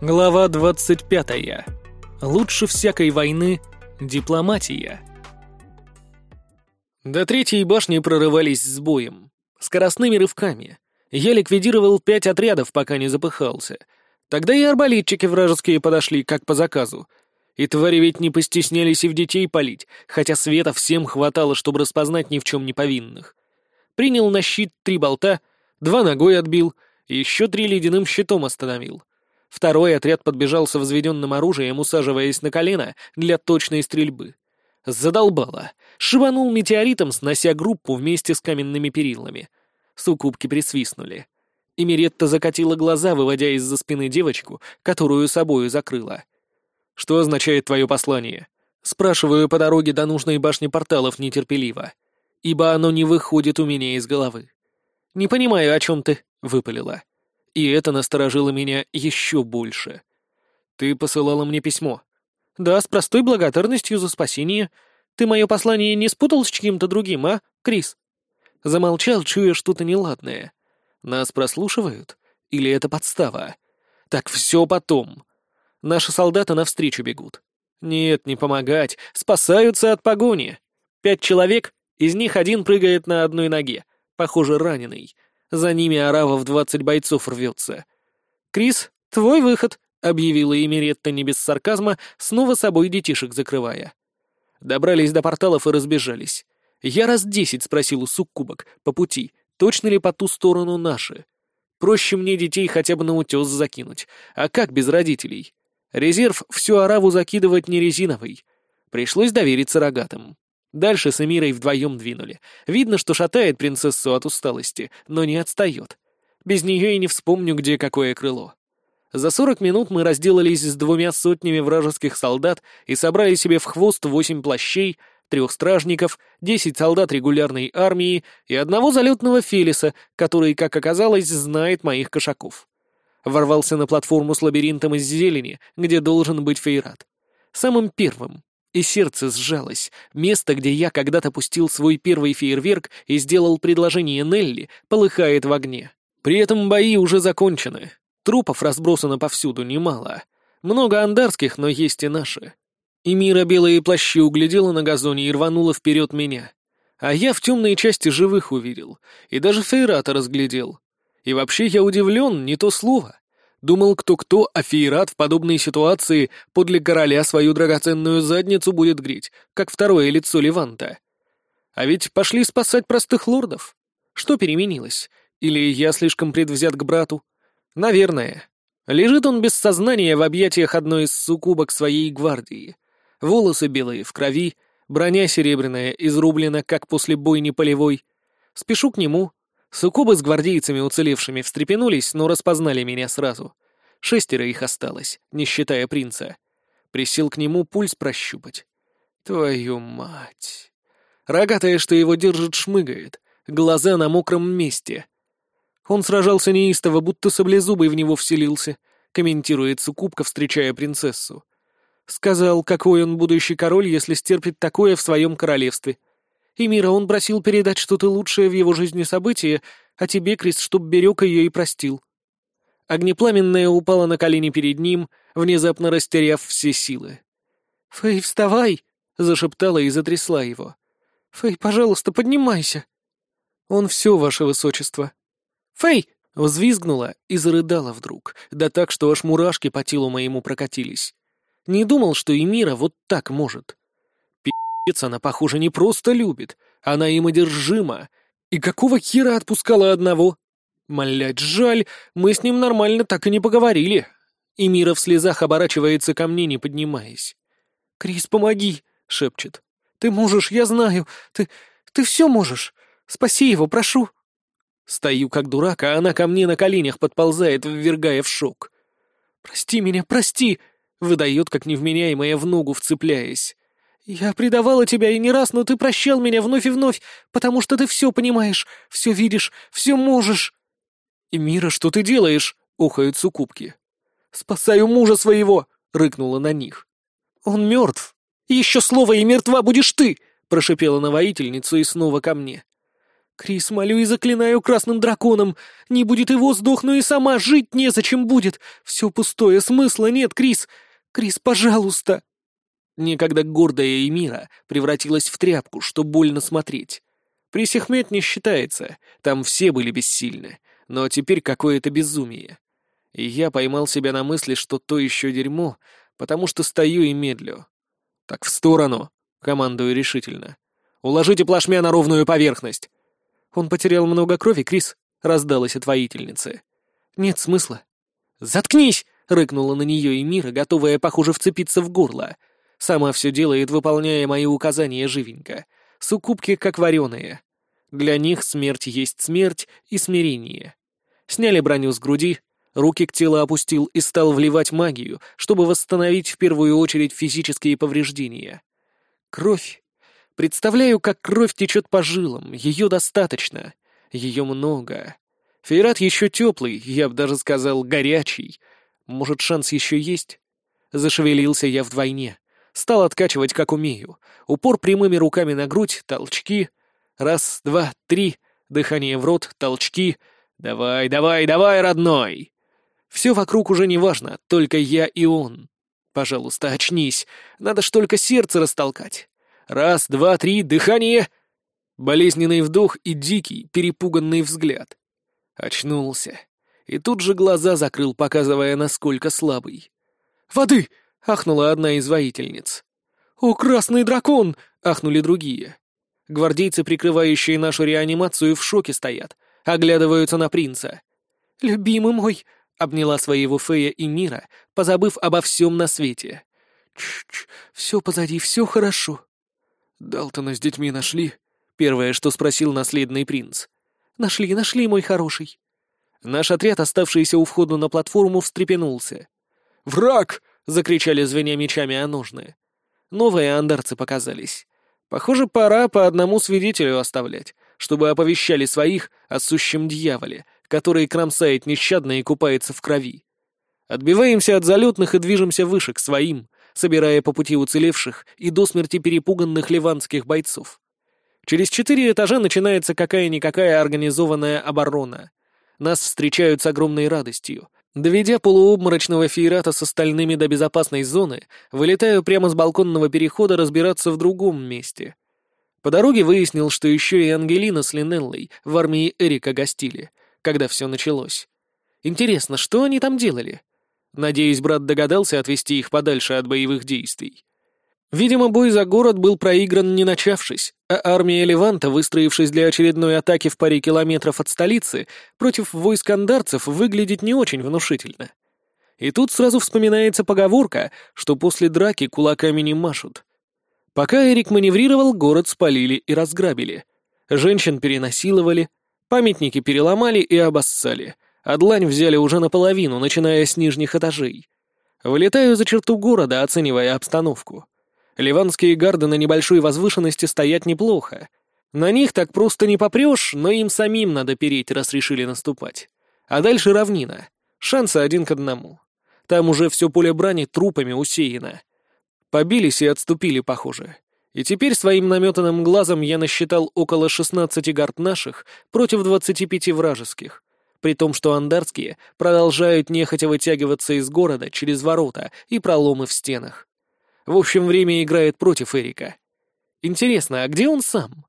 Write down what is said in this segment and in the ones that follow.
Глава 25. Лучше всякой войны дипломатия. До третьей башни прорывались с боем. Скоростными рывками. Я ликвидировал пять отрядов, пока не запыхался. Тогда и арбалетчики вражеские подошли, как по заказу. И твари ведь не постеснялись и в детей палить, хотя света всем хватало, чтобы распознать ни в чем не повинных. Принял на щит три болта, два ногой отбил, еще три ледяным щитом остановил — Второй отряд подбежал со взведенным оружием, усаживаясь на колено для точной стрельбы. Задолбало. Шибанул метеоритом, снося группу вместе с каменными перилами. Сукубки присвистнули. И Миретта закатила глаза, выводя из-за спины девочку, которую собою закрыла. «Что означает твое послание?» Спрашиваю по дороге до нужной башни порталов нетерпеливо, ибо оно не выходит у меня из головы. «Не понимаю, о чем ты», — выпалила. И это насторожило меня еще больше. «Ты посылала мне письмо». «Да, с простой благодарностью за спасение. Ты мое послание не спутал с чьим-то другим, а, Крис?» Замолчал, чуя что-то неладное. «Нас прослушивают? Или это подстава?» «Так все потом. Наши солдаты навстречу бегут. Нет, не помогать, спасаются от погони. Пять человек, из них один прыгает на одной ноге, похоже, раненый. За ними арава в двадцать бойцов рвется. «Крис, твой выход», — объявила Эмиретта не без сарказма, снова собой детишек закрывая. Добрались до порталов и разбежались. Я раз десять спросил у суккубок по пути, точно ли по ту сторону наши. Проще мне детей хотя бы на утес закинуть. А как без родителей? Резерв всю араву закидывать не резиновый. Пришлось довериться рогатым. Дальше с Эмирой вдвоем двинули. Видно, что шатает принцессу от усталости, но не отстает. Без нее и не вспомню, где какое крыло. За сорок минут мы разделались с двумя сотнями вражеских солдат и собрали себе в хвост восемь плащей, трех стражников, десять солдат регулярной армии и одного залетного Фелиса, который, как оказалось, знает моих кошаков. Ворвался на платформу с лабиринтом из зелени, где должен быть Фейрат. Самым первым, и сердце сжалось. Место, где я когда-то пустил свой первый фейерверк и сделал предложение Нелли, полыхает в огне. При этом бои уже закончены. Трупов разбросано повсюду немало. Много андарских, но есть и наши. И Мира белые плащи углядела на газоне и рванула вперед меня. А я в темной части живых увидел. И даже Фейрата разглядел. И вообще я удивлен, не то слово. Думал, кто-кто, а Фейрат в подобной ситуации подле короля свою драгоценную задницу будет греть, как второе лицо Леванта. А ведь пошли спасать простых лордов. Что переменилось? Или я слишком предвзят к брату? Наверное. Лежит он без сознания в объятиях одной из суккубок своей гвардии. Волосы белые в крови, броня серебряная, изрублена, как после бойни полевой. Спешу к нему, Суккубы с гвардейцами уцелевшими встрепенулись, но распознали меня сразу. Шестеро их осталось, не считая принца. Присел к нему пульс прощупать. Твою мать! Рогатая, что его держит, шмыгает, глаза на мокром месте. Он сражался неистово, будто саблезубый в него вселился, комментирует Суккубка, встречая принцессу. Сказал, какой он будущий король, если стерпит такое в своем королевстве — и он просил передать что-то лучшее в его жизни событие, а тебе, Крис, чтоб берег ее и простил». Огнепламенная упала на колени перед ним, внезапно растеряв все силы. «Фэй, вставай!» — зашептала и затрясла его. «Фэй, пожалуйста, поднимайся!» «Он все, ваше высочество!» «Фэй!» — взвизгнула и зарыдала вдруг, да так, что аж мурашки по телу моему прокатились. Не думал, что и вот так может. Она, похоже, не просто любит, она им одержима. И какого хера отпускала одного? Млять, жаль, мы с ним нормально так и не поговорили. И Мира в слезах оборачивается ко мне, не поднимаясь. «Крис, помоги!» — шепчет. «Ты можешь, я знаю. Ты... ты все можешь. Спаси его, прошу!» Стою как дурак, а она ко мне на коленях подползает, ввергая в шок. «Прости меня, прости!» — выдает, как невменяемая в ногу вцепляясь. «Я предавала тебя и не раз, но ты прощал меня вновь и вновь, потому что ты все понимаешь, все видишь, все можешь». «И, Мира, что ты делаешь?» — ухают сукупки. «Спасаю мужа своего!» — рыкнула на них. «Он мертв. Еще слово, и мертва будешь ты!» — прошипела на воительницу и снова ко мне. Крис, молю и заклинаю красным драконом. Не будет его, сдохну и сама, жить незачем будет. Все пустое, смысла нет, Крис. Крис, пожалуйста. Некогда гордая Эмира превратилась в тряпку, что больно смотреть. Присехмет не считается, там все были бессильны, но теперь какое-то безумие. И я поймал себя на мысли, что то еще дерьмо, потому что стою и медлю. «Так в сторону!» — командую решительно. «Уложите плашмя на ровную поверхность!» «Он потерял много крови, Крис», — раздалась от воительницы. «Нет смысла». «Заткнись!» — рыкнула на нее Эмира, готовая, похоже, вцепиться в горло. Сама все делает, выполняя мои указания живенько. Суккубки как вареные. Для них смерть есть смерть и смирение. Сняли броню с груди, руки к телу опустил и стал вливать магию, чтобы восстановить в первую очередь физические повреждения. Кровь Представляю, как кровь течет по жилам, ее достаточно, ее много. Фейрат еще теплый, я бы даже сказал, горячий. Может, шанс еще есть? Зашевелился я вдвойне. Стал откачивать, как умею. Упор прямыми руками на грудь, толчки. Раз, два, три. Дыхание в рот, толчки. Давай, давай, давай, родной! Все вокруг уже не важно, только я и он. Пожалуйста, очнись. Надо ж только сердце растолкать. Раз, два, три, дыхание!» Болезненный вдох и дикий, перепуганный взгляд. Очнулся. И тут же глаза закрыл, показывая, насколько слабый. «Воды!» — ахнула одна из воительниц. «О, красный дракон!» — ахнули другие. Гвардейцы, прикрывающие нашу реанимацию, в шоке стоят, оглядываются на принца. «Любимый мой!» — обняла своего Фея и Мира, позабыв обо всем на свете. «Ч-ч, все позади, все хорошо». «Далтона с детьми нашли?» — первое, что спросил наследный принц. «Нашли, нашли, мой хороший». Наш отряд, оставшийся у входа на платформу, встрепенулся. «Враг!» — закричали, звеня мечами о ножны. Новые андарцы показались. Похоже, пора по одному свидетелю оставлять, чтобы оповещали своих о сущем дьяволе, который кромсает нещадно и купается в крови. Отбиваемся от залетных и движемся выше, к своим, собирая по пути уцелевших и до смерти перепуганных ливанских бойцов. Через четыре этажа начинается какая-никакая организованная оборона. Нас встречают с огромной радостью. Доведя полуобморочного фейрата с остальными до безопасной зоны, вылетаю прямо с балконного перехода разбираться в другом месте. По дороге выяснил, что еще и Ангелина с Линеллой в армии Эрика гостили, когда все началось. Интересно, что они там делали? Надеюсь, брат догадался отвести их подальше от боевых действий. Видимо, бой за город был проигран не начавшись, а армия Леванта, выстроившись для очередной атаки в паре километров от столицы, против войск андарцев выглядит не очень внушительно. И тут сразу вспоминается поговорка, что после драки кулаками не машут. Пока Эрик маневрировал, город спалили и разграбили. Женщин перенасиловали, памятники переломали и обоссали — а длань взяли уже наполовину, начиная с нижних этажей. Вылетаю за черту города, оценивая обстановку. Ливанские гарды на небольшой возвышенности стоят неплохо. На них так просто не попрешь, но им самим надо переть, раз решили наступать. А дальше равнина. Шансы один к одному. Там уже все поле брани трупами усеяно. Побились и отступили, похоже. И теперь своим наметанным глазом я насчитал около 16 гард наших против 25 вражеских при том, что андарские продолжают нехотя вытягиваться из города через ворота и проломы в стенах. В общем, время играет против Эрика. Интересно, а где он сам?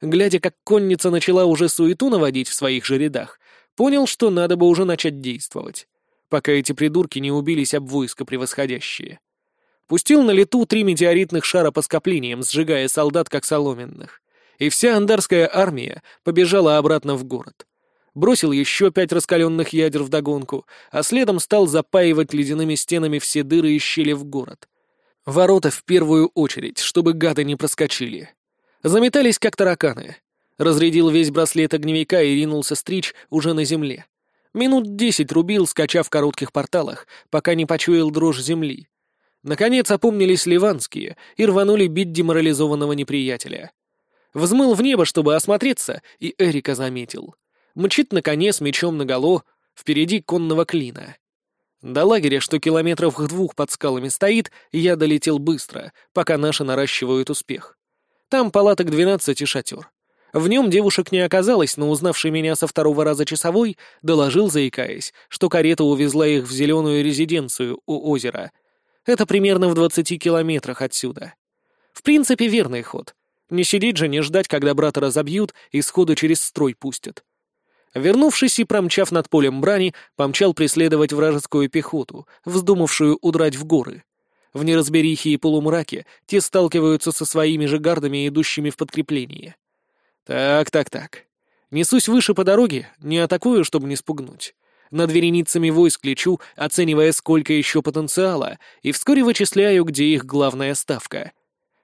Глядя, как конница начала уже суету наводить в своих же рядах, понял, что надо бы уже начать действовать, пока эти придурки не убились об войско превосходящие. Пустил на лету три метеоритных шара по скоплениям, сжигая солдат как соломенных. И вся андарская армия побежала обратно в город бросил еще пять раскаленных ядер в догонку, а следом стал запаивать ледяными стенами все дыры и щели в город. Ворота в первую очередь, чтобы гады не проскочили. Заметались, как тараканы. Разрядил весь браслет огневика и ринулся стричь уже на земле. Минут десять рубил, скача в коротких порталах, пока не почуял дрожь земли. Наконец опомнились ливанские и рванули бить деморализованного неприятеля. Взмыл в небо, чтобы осмотреться, и Эрика заметил мчит на коне с мечом наголо, впереди конного клина. До лагеря, что километров двух под скалами стоит, я долетел быстро, пока наши наращивают успех. Там палаток двенадцать и шатер. В нем девушек не оказалось, но узнавший меня со второго раза часовой, доложил, заикаясь, что карета увезла их в зеленую резиденцию у озера. Это примерно в двадцати километрах отсюда. В принципе, верный ход. Не сидеть же, не ждать, когда брата разобьют и сходу через строй пустят. Вернувшись и промчав над полем брани, помчал преследовать вражескую пехоту, вздумавшую удрать в горы. В неразберихе и полумраке те сталкиваются со своими же гардами, идущими в подкрепление. Так, так, так. Несусь выше по дороге, не атакую, чтобы не спугнуть. Над вереницами войск лечу, оценивая, сколько еще потенциала, и вскоре вычисляю, где их главная ставка.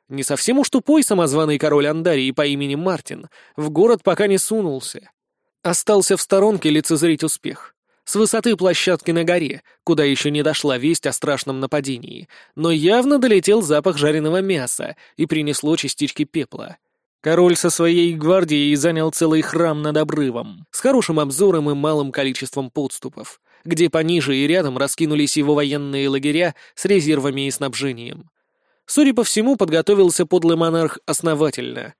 Не совсем уж тупой самозваный король Андарии по имени Мартин в город пока не сунулся. Остался в сторонке лицезреть успех. С высоты площадки на горе, куда еще не дошла весть о страшном нападении, но явно долетел запах жареного мяса и принесло частички пепла — Король со своей гвардией занял целый храм над обрывом, с хорошим обзором и малым количеством подступов, где пониже и рядом раскинулись его военные лагеря с резервами и снабжением. Судя по всему, подготовился подлый монарх основательно.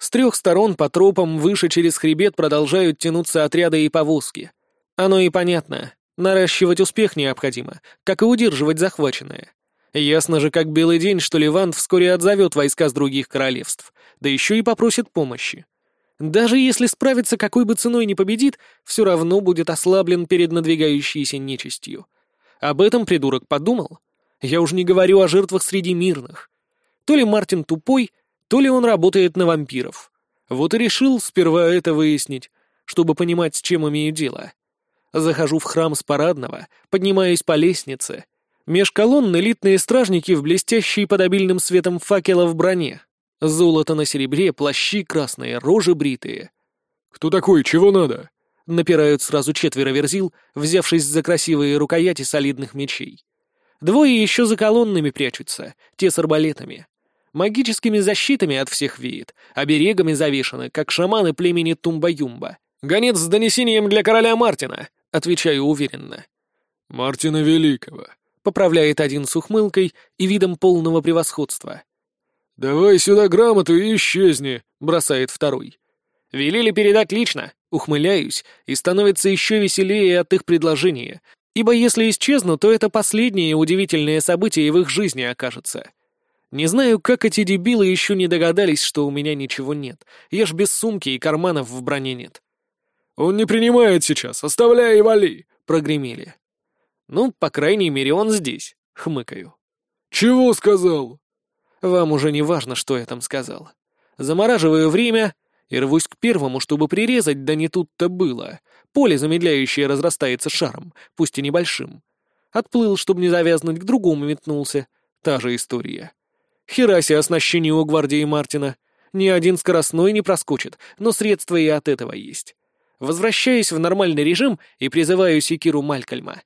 С трех сторон по тропам выше через хребет продолжают тянуться отряды и повозки. Оно и понятно. Наращивать успех необходимо, как и удерживать захваченное. Ясно же, как белый день, что Ливан вскоре отзовет войска с других королевств, да еще и попросит помощи. Даже если справиться какой бы ценой не победит, все равно будет ослаблен перед надвигающейся нечистью. Об этом придурок подумал. Я уж не говорю о жертвах среди мирных. То ли Мартин тупой, то ли он работает на вампиров. Вот и решил сперва это выяснить, чтобы понимать, с чем имею дело. Захожу в храм с парадного, поднимаюсь по лестнице. Меж колонн элитные стражники в блестящей под обильным светом факела в броне. Золото на серебре, плащи красные, рожи бритые. «Кто такой? Чего надо?» Напирают сразу четверо верзил, взявшись за красивые рукояти солидных мечей. Двое еще за колоннами прячутся, те с арбалетами. Магическими защитами от всех веет, оберегами завешаны, как шаманы племени Тумба-Юмба. «Гонец с донесением для короля Мартина», — отвечаю уверенно. «Мартина Великого», — поправляет один с ухмылкой и видом полного превосходства. «Давай сюда грамоту и исчезни», — бросает второй. «Велели передать лично», — ухмыляюсь, и становится еще веселее от их предложения, ибо если исчезну, то это последнее удивительное событие в их жизни окажется. Не знаю, как эти дебилы еще не догадались, что у меня ничего нет. Я ж без сумки и карманов в броне нет. «Он не принимает сейчас, оставляй и вали», — прогремели. «Ну, по крайней мере, он здесь», — хмыкаю. «Чего сказал?» Вам уже не важно, что я там сказал. Замораживаю время и рвусь к первому, чтобы прирезать, да не тут-то было. Поле замедляющее разрастается шаром, пусть и небольшим. Отплыл, чтобы не завязнуть, к другому метнулся. Та же история. Хераси оснащение у гвардии Мартина. Ни один скоростной не проскочит, но средства и от этого есть. Возвращаюсь в нормальный режим и призываю секиру Малькольма.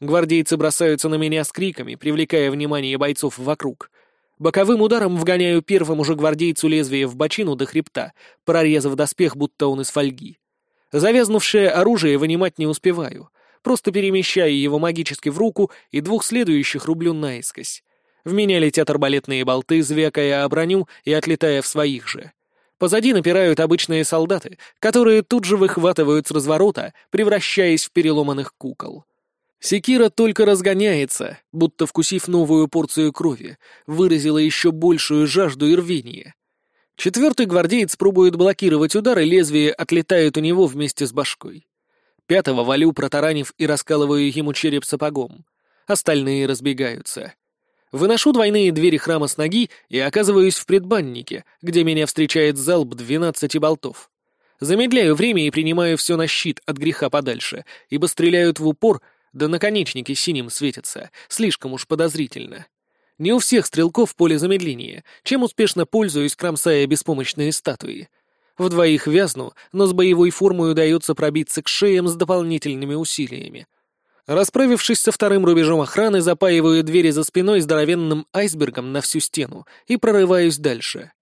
Гвардейцы бросаются на меня с криками, привлекая внимание бойцов вокруг — Боковым ударом вгоняю первому же гвардейцу лезвие в бочину до хребта, прорезав доспех, будто он из фольги. Завязнувшее оружие вынимать не успеваю, просто перемещаю его магически в руку и двух следующих рублю наискось. В меня летят арбалетные болты, звякая о броню и отлетая в своих же. Позади напирают обычные солдаты, которые тут же выхватывают с разворота, превращаясь в переломанных кукол. Секира только разгоняется, будто вкусив новую порцию крови, выразила еще большую жажду и рвение. Четвертый гвардеец пробует блокировать удар, и лезвие отлетает у него вместе с башкой. Пятого валю, протаранив и раскалываю ему череп сапогом. Остальные разбегаются. Выношу двойные двери храма с ноги и оказываюсь в предбаннике, где меня встречает залп двенадцати болтов. Замедляю время и принимаю все на щит от греха подальше, ибо стреляют в упор — да наконечники синим светятся, слишком уж подозрительно. Не у всех стрелков поле замедления, чем успешно пользуюсь, кромсая беспомощные статуи. В двоих вязну, но с боевой формой удается пробиться к шеям с дополнительными усилиями. Расправившись со вторым рубежом охраны, запаиваю двери за спиной здоровенным айсбергом на всю стену и прорываюсь дальше.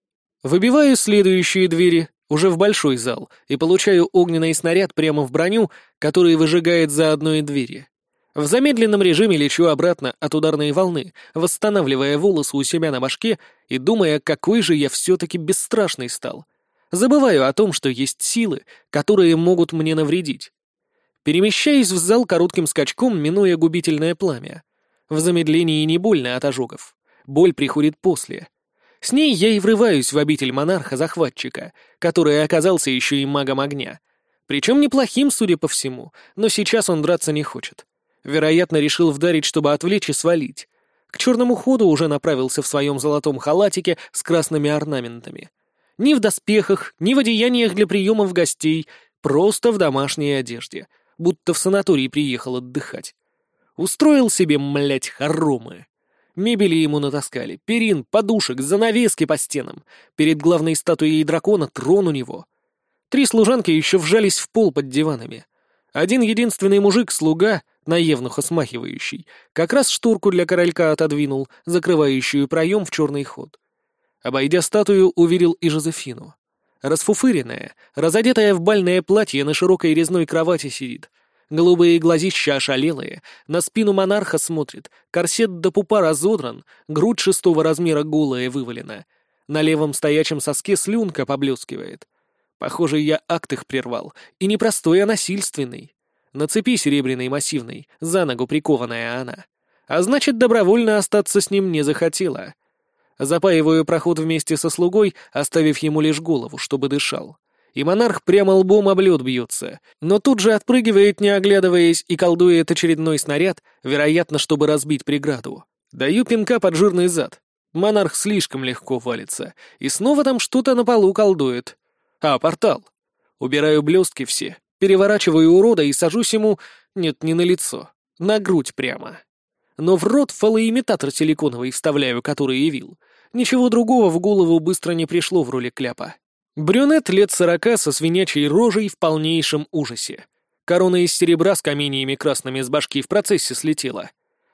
Выбиваю следующие двери, уже в большой зал, и получаю огненный снаряд прямо в броню, который выжигает за одной двери. В замедленном режиме лечу обратно от ударной волны, восстанавливая волосы у себя на башке и думая, какой же я все-таки бесстрашный стал. Забываю о том, что есть силы, которые могут мне навредить. Перемещаюсь в зал коротким скачком, минуя губительное пламя. В замедлении не больно от ожогов. Боль приходит после. С ней я и врываюсь в обитель монарха-захватчика, который оказался еще и магом огня. Причем неплохим, судя по всему, но сейчас он драться не хочет. Вероятно, решил вдарить, чтобы отвлечь и свалить. К черному ходу уже направился в своем золотом халатике с красными орнаментами. Ни в доспехах, ни в одеяниях для приемов гостей, просто в домашней одежде, будто в санаторий приехал отдыхать. Устроил себе, млять, хоромы. Мебели ему натаскали, перин, подушек, занавески по стенам. Перед главной статуей дракона трон у него. Три служанки еще вжались в пол под диванами. Один единственный мужик-слуга, на евнуха как раз шторку для королька отодвинул, закрывающую проем в черный ход. Обойдя статую, уверил и Жозефину. Расфуфыренная, разодетая в бальное платье на широкой резной кровати сидит, Голубые глазища ошалелые, на спину монарха смотрит, корсет до пупа разодран, грудь шестого размера голая вывалена. На левом стоячем соске слюнка поблескивает. Похоже, я акт их прервал, и не простой, а насильственный. На цепи серебряной массивной, за ногу прикованная она. А значит, добровольно остаться с ним не захотела. Запаиваю проход вместе со слугой, оставив ему лишь голову, чтобы дышал и монарх прямо лбом об лед бьется, но тут же отпрыгивает, не оглядываясь, и колдует очередной снаряд, вероятно, чтобы разбить преграду. Даю пинка под жирный зад. Монарх слишком легко валится, и снова там что-то на полу колдует. А, портал. Убираю блестки все, переворачиваю урода и сажусь ему, нет, не на лицо, на грудь прямо. Но в рот фалоимитатор силиконовый вставляю, который явил. Ничего другого в голову быстро не пришло в роли кляпа. Брюнет лет сорока со свинячей рожей в полнейшем ужасе. Корона из серебра с каменьями красными с башки в процессе слетела.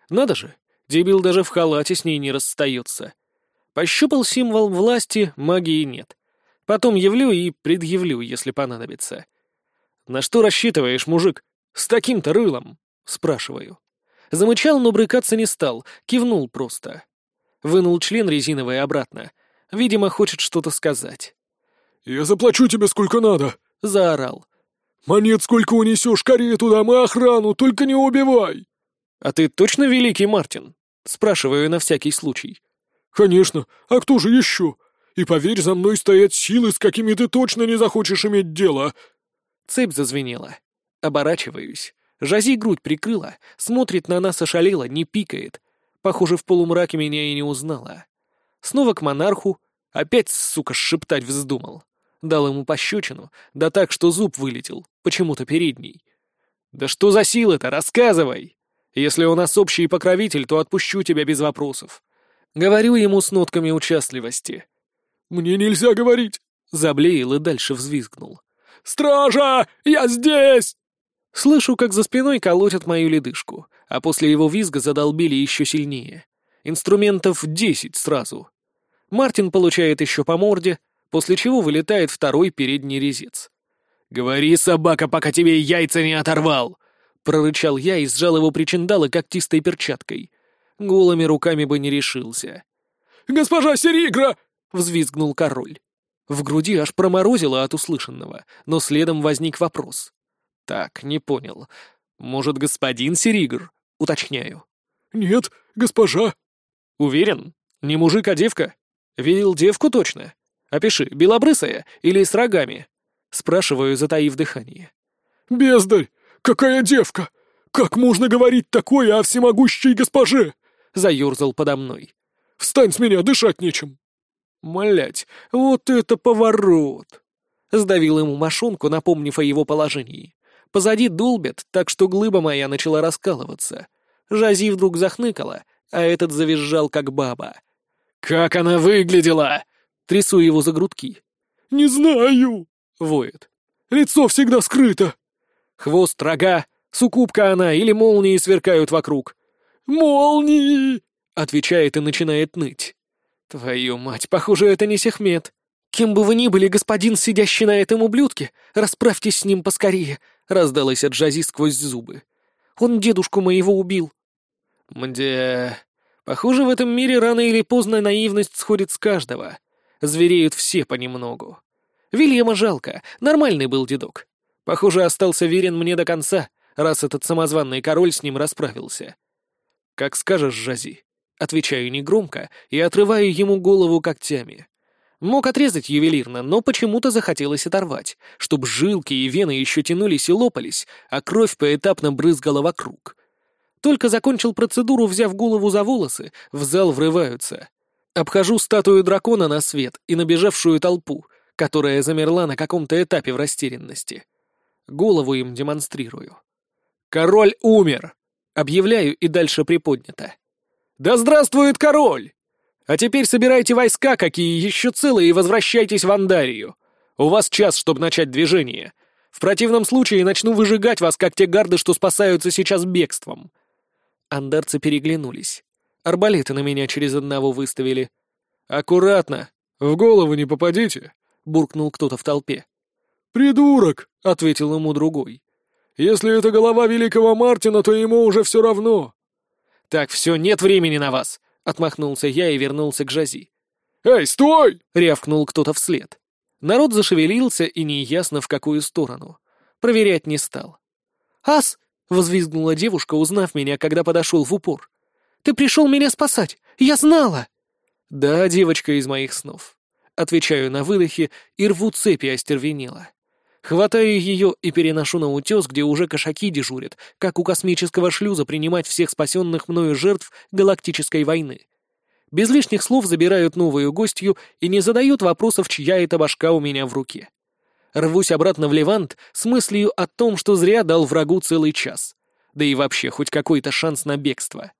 Надо же, дебил даже в халате с ней не расстается. Пощупал символ власти, магии нет. Потом явлю и предъявлю, если понадобится. «На что рассчитываешь, мужик? С таким-то рылом?» — спрашиваю. Замычал, но брыкаться не стал, кивнул просто. Вынул член резиновый обратно. Видимо, хочет что-то сказать. «Я заплачу тебе сколько надо!» — заорал. «Монет сколько унесешь, скорее туда, мы охрану, только не убивай!» «А ты точно великий Мартин?» — спрашиваю на всякий случай. «Конечно, а кто же еще? И поверь, за мной стоят силы, с какими ты точно не захочешь иметь дело!» Цепь зазвенела. Оборачиваюсь. Жази грудь прикрыла, смотрит на нас ошалело, не пикает. Похоже, в полумраке меня и не узнала. Снова к монарху. Опять, сука, шептать вздумал. Дал ему пощечину, да так, что зуб вылетел, почему-то передний. «Да что за силы-то, рассказывай! Если у нас общий покровитель, то отпущу тебя без вопросов». Говорю ему с нотками участливости. «Мне нельзя говорить!» Заблеял и дальше взвизгнул. «Стража! Я здесь!» Слышу, как за спиной колотят мою ледышку, а после его визга задолбили еще сильнее. Инструментов десять сразу. Мартин получает еще по морде, после чего вылетает второй передний резец. «Говори, собака, пока тебе яйца не оторвал!» — прорычал я и сжал его причиндалы когтистой перчаткой. Голыми руками бы не решился. «Госпожа Серигра!» — взвизгнул король. В груди аж проморозило от услышанного, но следом возник вопрос. «Так, не понял. Может, господин Серигр?» — уточняю. «Нет, госпожа». «Уверен? Не мужик, а девка? Видел девку точно?» Опиши, белобрысая или с рогами?» Спрашиваю, затаив дыхание. «Бездарь! Какая девка! Как можно говорить такое о всемогущей госпоже?» Заерзал подо мной. «Встань с меня, дышать нечем!» Млять, вот это поворот! Сдавил ему мошонку, напомнив о его положении. Позади долбят, так что глыба моя начала раскалываться. Жази вдруг захныкала, а этот завизжал, как баба. «Как она выглядела!» Трясу его за грудки. «Не знаю!» — воет. «Лицо всегда скрыто!» Хвост, рога, сукупка она или молнии сверкают вокруг. «Молнии!» — отвечает и начинает ныть. «Твою мать, похоже, это не Сехмет. Кем бы вы ни были, господин, сидящий на этом ублюдке, расправьтесь с ним поскорее», — раздалась от Джази сквозь зубы. «Он дедушку моего убил». «Мде... Похоже, в этом мире рано или поздно наивность сходит с каждого. Звереют все понемногу. Вильяма жалко, нормальный был дедок. Похоже, остался верен мне до конца, раз этот самозванный король с ним расправился. «Как скажешь, Жази», — отвечаю негромко и отрываю ему голову когтями. Мог отрезать ювелирно, но почему-то захотелось оторвать, чтобы жилки и вены еще тянулись и лопались, а кровь поэтапно брызгала вокруг. Только закончил процедуру, взяв голову за волосы, в зал врываются. Обхожу статую дракона на свет и набежавшую толпу, которая замерла на каком-то этапе в растерянности. Голову им демонстрирую. «Король умер!» Объявляю и дальше приподнято. «Да здравствует король!» А теперь собирайте войска, какие еще целые, и возвращайтесь в Андарию. У вас час, чтобы начать движение. В противном случае начну выжигать вас, как те гарды, что спасаются сейчас бегством». Андарцы переглянулись. Арбалеты на меня через одного выставили. «Аккуратно! В голову не попадите!» — буркнул кто-то в толпе. «Придурок!» — ответил ему другой. «Если это голова великого Мартина, то ему уже все равно». «Так, все, нет времени на вас. Отмахнулся я и вернулся к Жази. «Эй, стой!» — рявкнул кто-то вслед. Народ зашевелился и неясно в какую сторону. Проверять не стал. «Ас!» — возвизгнула девушка, узнав меня, когда подошел в упор. «Ты пришел меня спасать! Я знала!» «Да, девочка из моих снов». Отвечаю на выдохе и рву цепи остервенела. Хватаю ее и переношу на утес, где уже кошаки дежурят, как у космического шлюза принимать всех спасенных мною жертв галактической войны. Без лишних слов забирают новую гостью и не задают вопросов, чья это башка у меня в руке. Рвусь обратно в Левант с мыслью о том, что зря дал врагу целый час. Да и вообще хоть какой-то шанс на бегство.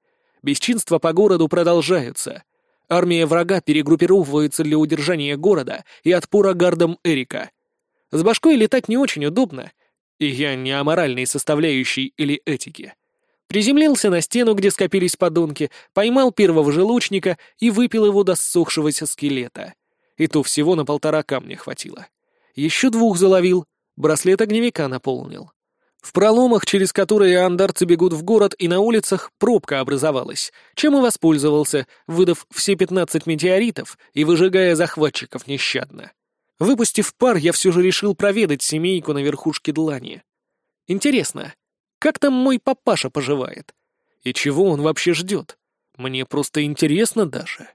Бесчинства по городу продолжаются. Армия врага перегруппировывается для удержания города и отпора гардам Эрика — с башкой летать не очень удобно, и я не о моральной составляющей или этике. Приземлился на стену, где скопились подонки, поймал первого же лучника и выпил его до ссохшегося скелета. И то всего на полтора камня хватило. Еще двух заловил, браслет огневика наполнил. В проломах, через которые андарцы бегут в город, и на улицах пробка образовалась, чем и воспользовался, выдав все пятнадцать метеоритов и выжигая захватчиков нещадно. Выпустив пар, я все же решил проведать семейку на верхушке длани. Интересно, как там мой папаша поживает? И чего он вообще ждет? Мне просто интересно даже.